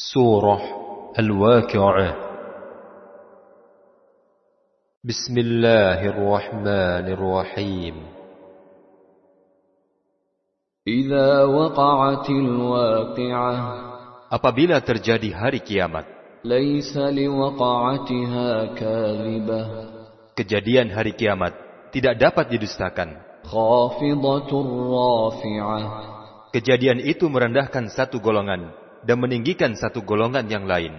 سورة الواقعة بسم الله الرحمن الرحيم إذا وقعت الواقعة Apabila terjadi hari kiamat, ليس لوقعتها كاذبة kejadian hari kiamat tidak dapat didustakan. خافضة رافعة Kejadian itu merendahkan satu golongan dan meninggikan satu golongan yang lain.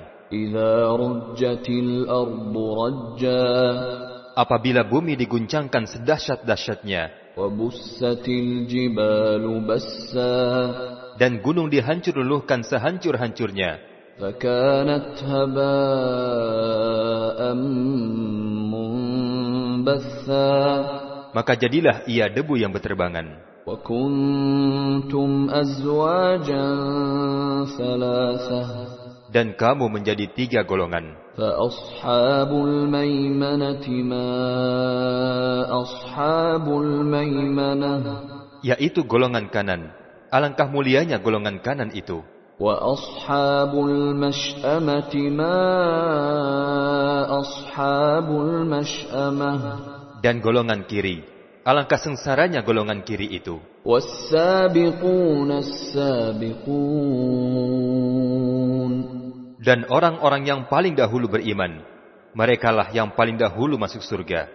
Apabila bumi diguncangkan sedahsyat-dahsyatnya dan gunung dihancur luluhkan sehancur-hancurnya maka jadilah ia debu yang berterbangan. وكنتم أزواجا ثلاثة Dan kamu menjadi tiga golongan. فأصحاب الميمنة ما أصحاب الميمنة Yaitu golongan kanan. Alangkah mulianya golongan kanan itu. وأصحاب المشأمة ما أصحاب المشأمة Dan golongan kiri. Alangkah sengsaranya golongan kiri itu. Dan orang-orang yang paling dahulu beriman, merekalah yang paling dahulu masuk surga.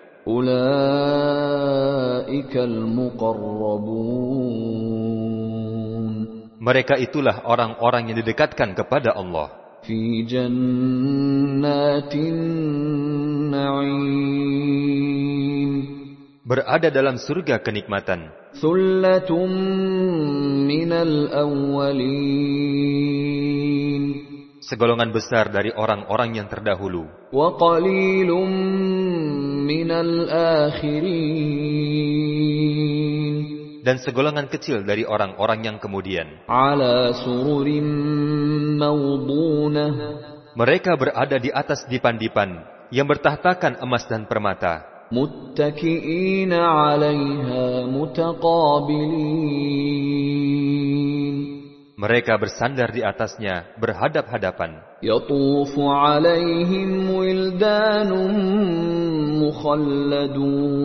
Mereka itulah orang-orang yang didekatkan kepada Allah. Fi berada dalam surga kenikmatan. Segolongan besar dari orang-orang yang terdahulu. Dan segolongan kecil dari orang-orang yang kemudian. Mereka berada di atas dipan-dipan yang bertahtakan emas dan permata. متكئين عليها متقابلين Mereka bersandar di atasnya, berhadap-hadapan. يطوف عليهم ولدان مخلدون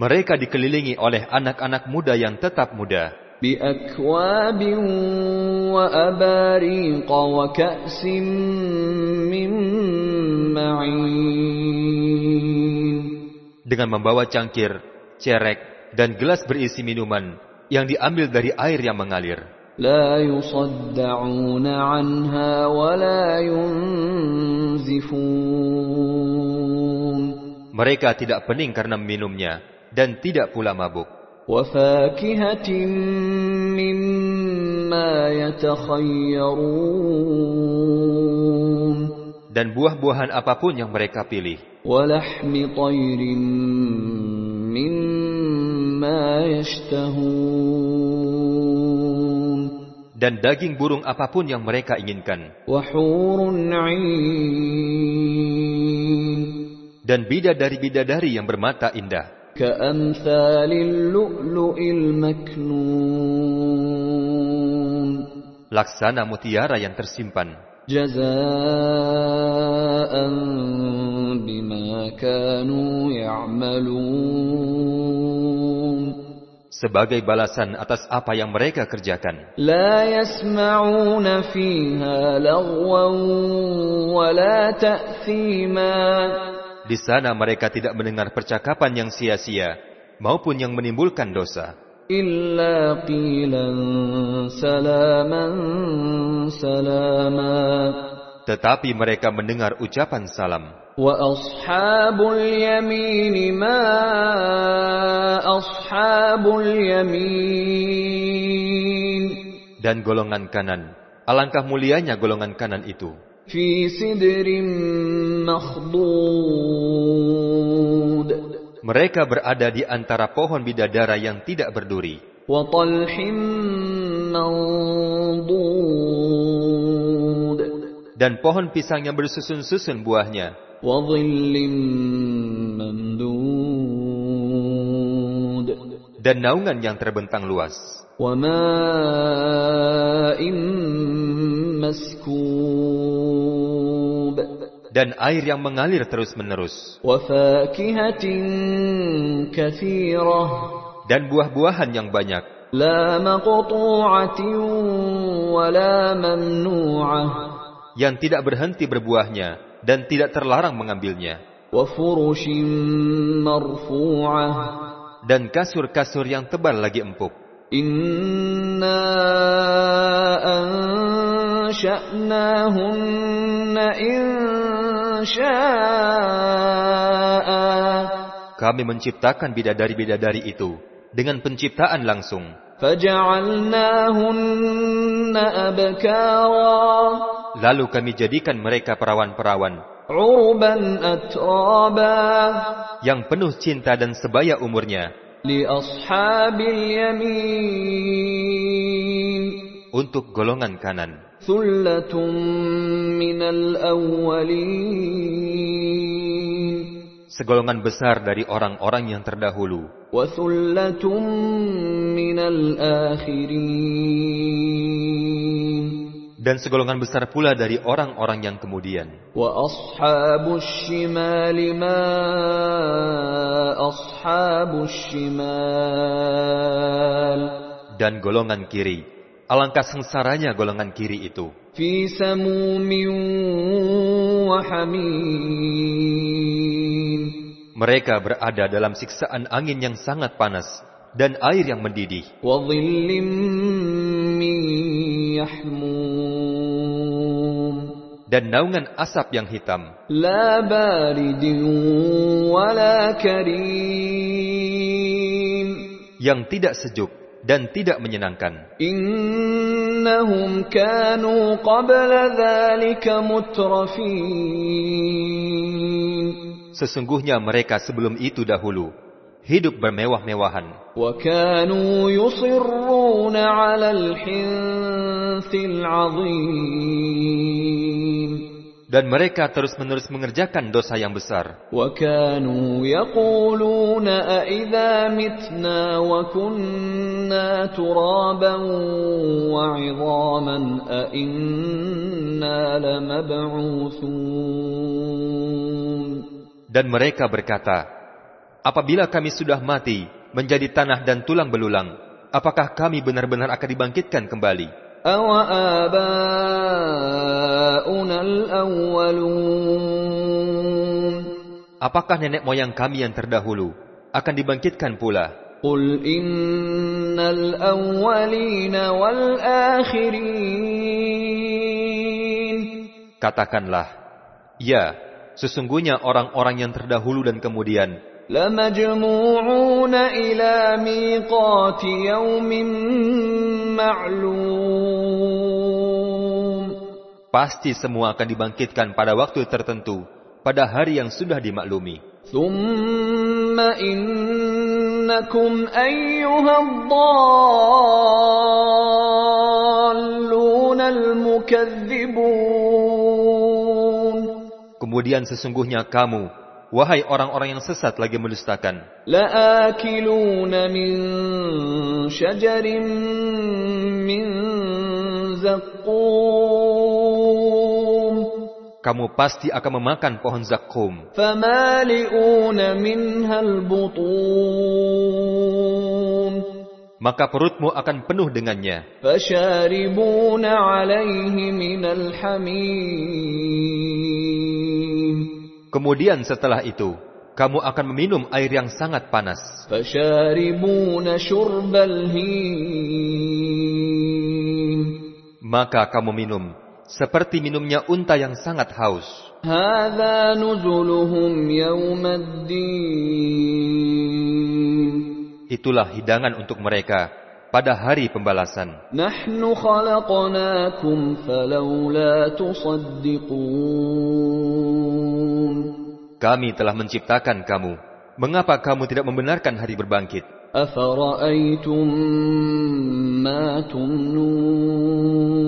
Mereka dikelilingi oleh anak-anak muda yang tetap muda. بأكواب وأباريق وكأس Dengan membawa cangkir, cerek, dan gelas berisi minuman yang diambil dari air yang mengalir. لا يصدعون عنها ولا ينزفون Mereka tidak pening karena minumnya, dan tidak pula mabuk. وفاكهة مما يتخيرون dan buah-buahan apa pun yang mereka pilih. Dan daging burung apa pun yang mereka inginkan. Dan bidadari-bidadari yang bermata indah. Laksana mutiara yang tersimpan. جزاء بما كانوا يعملون Sebagai balasan atas apa yang mereka kerjakan. لا يسمعون فيها لغوا ولا تأثيما Di sana mereka tidak mendengar percakapan yang sia-sia maupun yang menimbulkan dosa. إلا قيلا سلاما سلاما Tetapi mereka mendengar ucapan salam. وأصحاب اليمين ما أصحاب اليمين Dan golongan kanan. Alangkah mulianya golongan kanan itu. في سدر مخضود Mereka berada di antara pohon bidadara yang tidak berduri. وطلح منضود Dan pohon pisang yang bersusun-susun buahnya. وظل ممدود Dan naungan yang terbentang luas. وماء مسكوب dan air yang mengalir terus-menerus. Dan buah-buahan yang banyak. Yang tidak berhenti berbuahnya dan tidak terlarang mengambilnya. Dan kasur-kasur yang tebal lagi empuk. Inna ansha'nahunna in إنشاء Kami menciptakan bidadari-bidadari itu dengan penciptaan langsung, فجعلناهن أبكارا lalu kami jadikan mereka perawan-perawan عربا أترابا yang penuh cinta dan sebaya umurnya لأصحاب اليمين untuk golongan kanan. Segolongan besar dari orang-orang yang terdahulu. Dan segolongan besar pula dari orang-orang yang kemudian. Dan golongan kiri, Alangkah sengsaranya golongan kiri itu. Mereka berada dalam siksaan angin yang sangat panas dan air yang mendidih. Dan naungan asap yang hitam. Yang tidak sejuk dan tidak menyenangkan. Innahum kanu qabla dhalika mutrafin. Sesungguhnya mereka sebelum itu dahulu hidup bermewah-mewahan. Wa kanu yusirruna 'alal hinthil 'azim dan mereka terus-menerus mengerjakan dosa yang besar. Dan mereka berkata, apabila kami sudah mati, menjadi tanah dan tulang belulang, apakah kami benar-benar akan dibangkitkan kembali? Apakah nenek moyang kami yang terdahulu akan dibangkitkan pula? Katakanlah, ya, sesungguhnya orang-orang yang terdahulu dan kemudian لمجموعون إلى ميقات يوم معلوم pasti semua akan dibangkitkan pada waktu tertentu, pada hari yang sudah dimaklumi. ثم إنكم أيها الضالون المكذبون Kemudian sesungguhnya kamu, Wahai orang-orang yang sesat lagi mendustakan. Min syajarin min zaqqum. Kamu pasti akan memakan pohon zakum. Famali'una minhal butun maka perutmu akan penuh dengannya. Fasharibuna alaihi minal hamim. Kemudian setelah itu, kamu akan meminum air yang sangat panas. Maka kamu minum seperti minumnya unta yang sangat haus. Itulah hidangan untuk mereka pada hari pembalasan. Nahnu khalaqnakum falawla tusaddiqun. Kami telah menciptakan kamu. Mengapa kamu tidak membenarkan hari berbangkit? أفرأيتم ما تمنون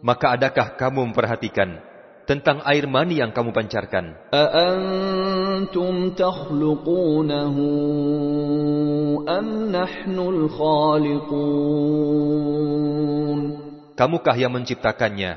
Maka adakah kamu memperhatikan tentang air mani yang kamu pancarkan? أأنتم تخلقونه أم نحن الخالقون Kamukah yang menciptakannya,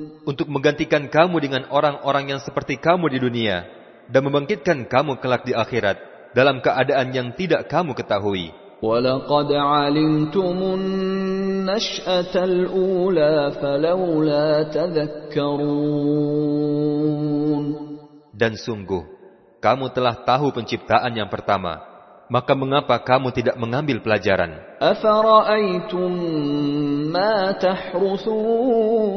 Untuk menggantikan kamu dengan orang-orang yang seperti kamu di dunia, dan membangkitkan kamu kelak di akhirat, dalam keadaan yang tidak kamu ketahui. ولقد علمتم النشأة الأولى فلولا تذكرون Dan sungguh, kamu telah tahu penciptaan yang pertama, maka mengapa kamu tidak mengambil pelajaran? أفرأيتم ما تحرثون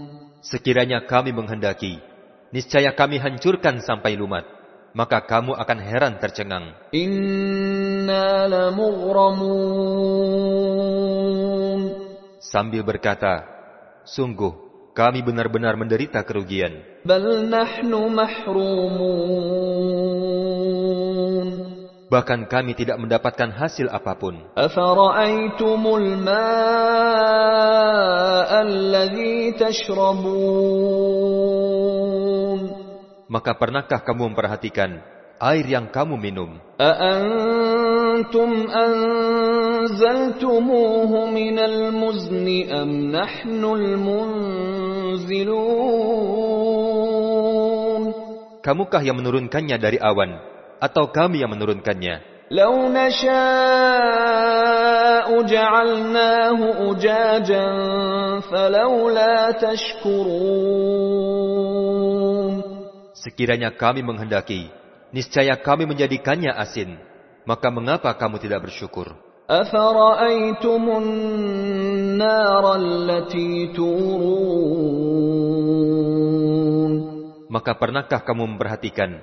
Sekiranya kami menghendaki, niscaya kami hancurkan sampai lumat. Maka kamu akan heran tercengang. Inna. Sambil berkata, Sungguh, kami benar-benar menderita kerugian. Bal nahnu mahrumun. Bahkan kami tidak mendapatkan hasil apa pun. Maka pernahkah kamu memperhatikan air yang kamu minum? Kamukah yang menurunkannya dari awan? atau kami yang menurunkannya? لو نشاء جعلناه أجاجا فلولا تشكرون Sekiranya kami menghendaki, niscaya kami menjadikannya asin. Maka mengapa kamu tidak bersyukur? أفرأيتم النار التي تورون Maka pernahkah kamu memperhatikan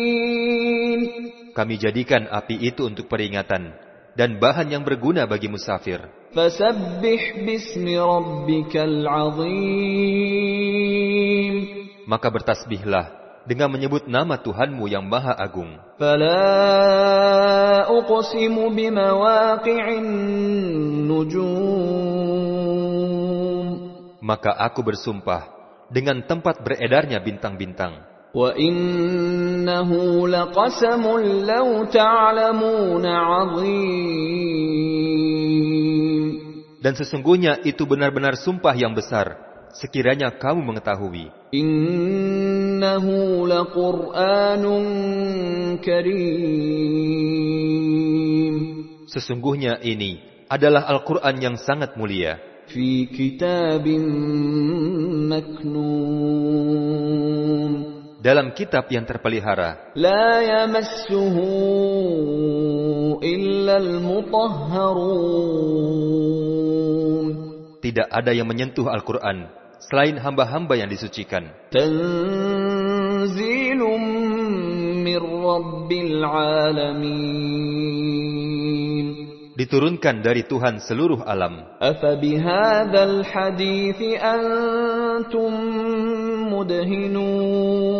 kami jadikan api itu untuk peringatan dan bahan yang berguna bagi musafir. Maka bertasbihlah dengan menyebut nama Tuhanmu yang Maha Agung. Maka aku bersumpah dengan tempat beredarnya bintang-bintang. وإنه لقسم لو تعلمون عظيم Dan sesungguhnya itu benar-benar sumpah yang besar, sekiranya kamu mengetahui. إنه لقرآن كريم Sesungguhnya ini adalah Al-Quran yang sangat mulia, في كتاب مكنون dalam kitab yang terpelihara. La yamassuhu illal mutahharun. Tidak ada yang menyentuh Al-Quran selain hamba-hamba yang disucikan. Tanzilum min Rabbil Alamin. Diturunkan dari Tuhan seluruh alam. Afabihadal hadithi antum mudahinun.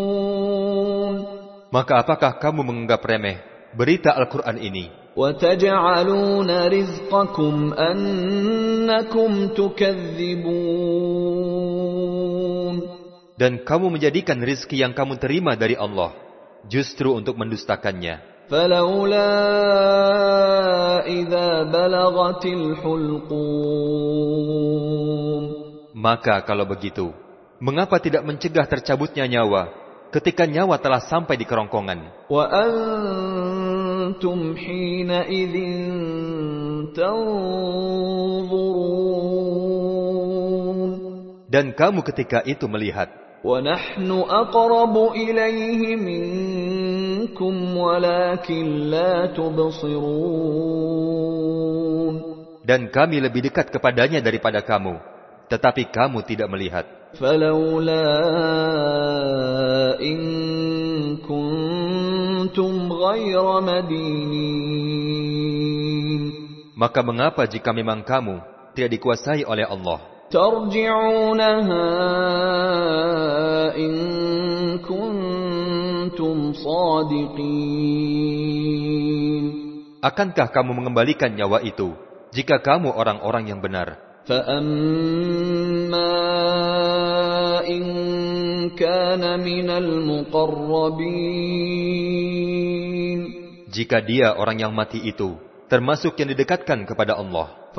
Maka apakah kamu menganggap remeh berita Al-Quran ini? وتجعلون رزقكم أنكم تكذبون Dan kamu menjadikan rizki yang kamu terima dari Allah justru untuk mendustakannya. فلولا إذا بلغت الحلقوم Maka kalau begitu, mengapa tidak mencegah tercabutnya nyawa ketika nyawa telah sampai di kerongkongan? وأنتم حينئذ تنظرون Dan kamu ketika itu melihat, ونحن أقرب إليه منكم ولكن لا تبصرون dan kami lebih dekat kepadanya daripada kamu, tetapi kamu tidak melihat. فلولا Maka mengapa jika memang kamu tidak dikuasai oleh Allah? ترجعونها إن كنتم صادقين Akankah kamu mengembalikan nyawa itu jika kamu orang-orang yang benar? فأما إن كان من المقربين jika dia orang yang mati itu termasuk yang didekatkan kepada Allah.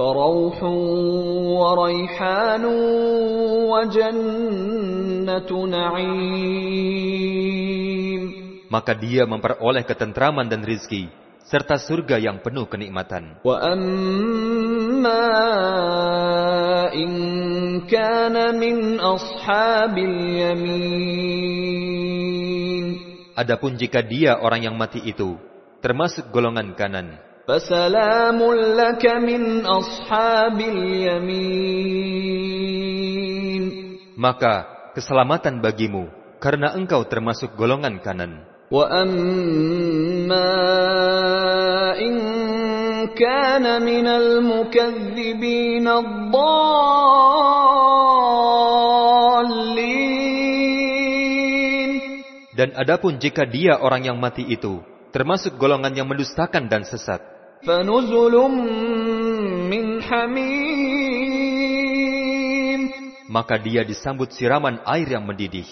Maka dia memperoleh ketentraman dan rizki, serta surga yang penuh kenikmatan. Adapun jika dia orang yang mati itu termasuk golongan kanan. Maka keselamatan bagimu karena engkau termasuk golongan kanan. Dan adapun jika dia orang yang mati itu termasuk golongan yang mendustakan dan sesat. Maka dia disambut siraman air yang mendidih.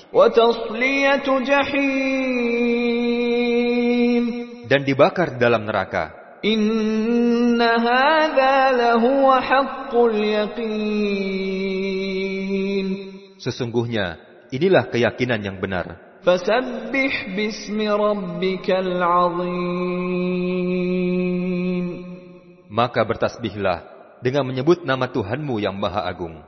Dan dibakar dalam neraka. Sesungguhnya, inilah keyakinan yang benar. Fasabbih bismi ربك العظيم Maka bertasbihlah dengan menyebut nama Tuhanmu yang Maha Agung.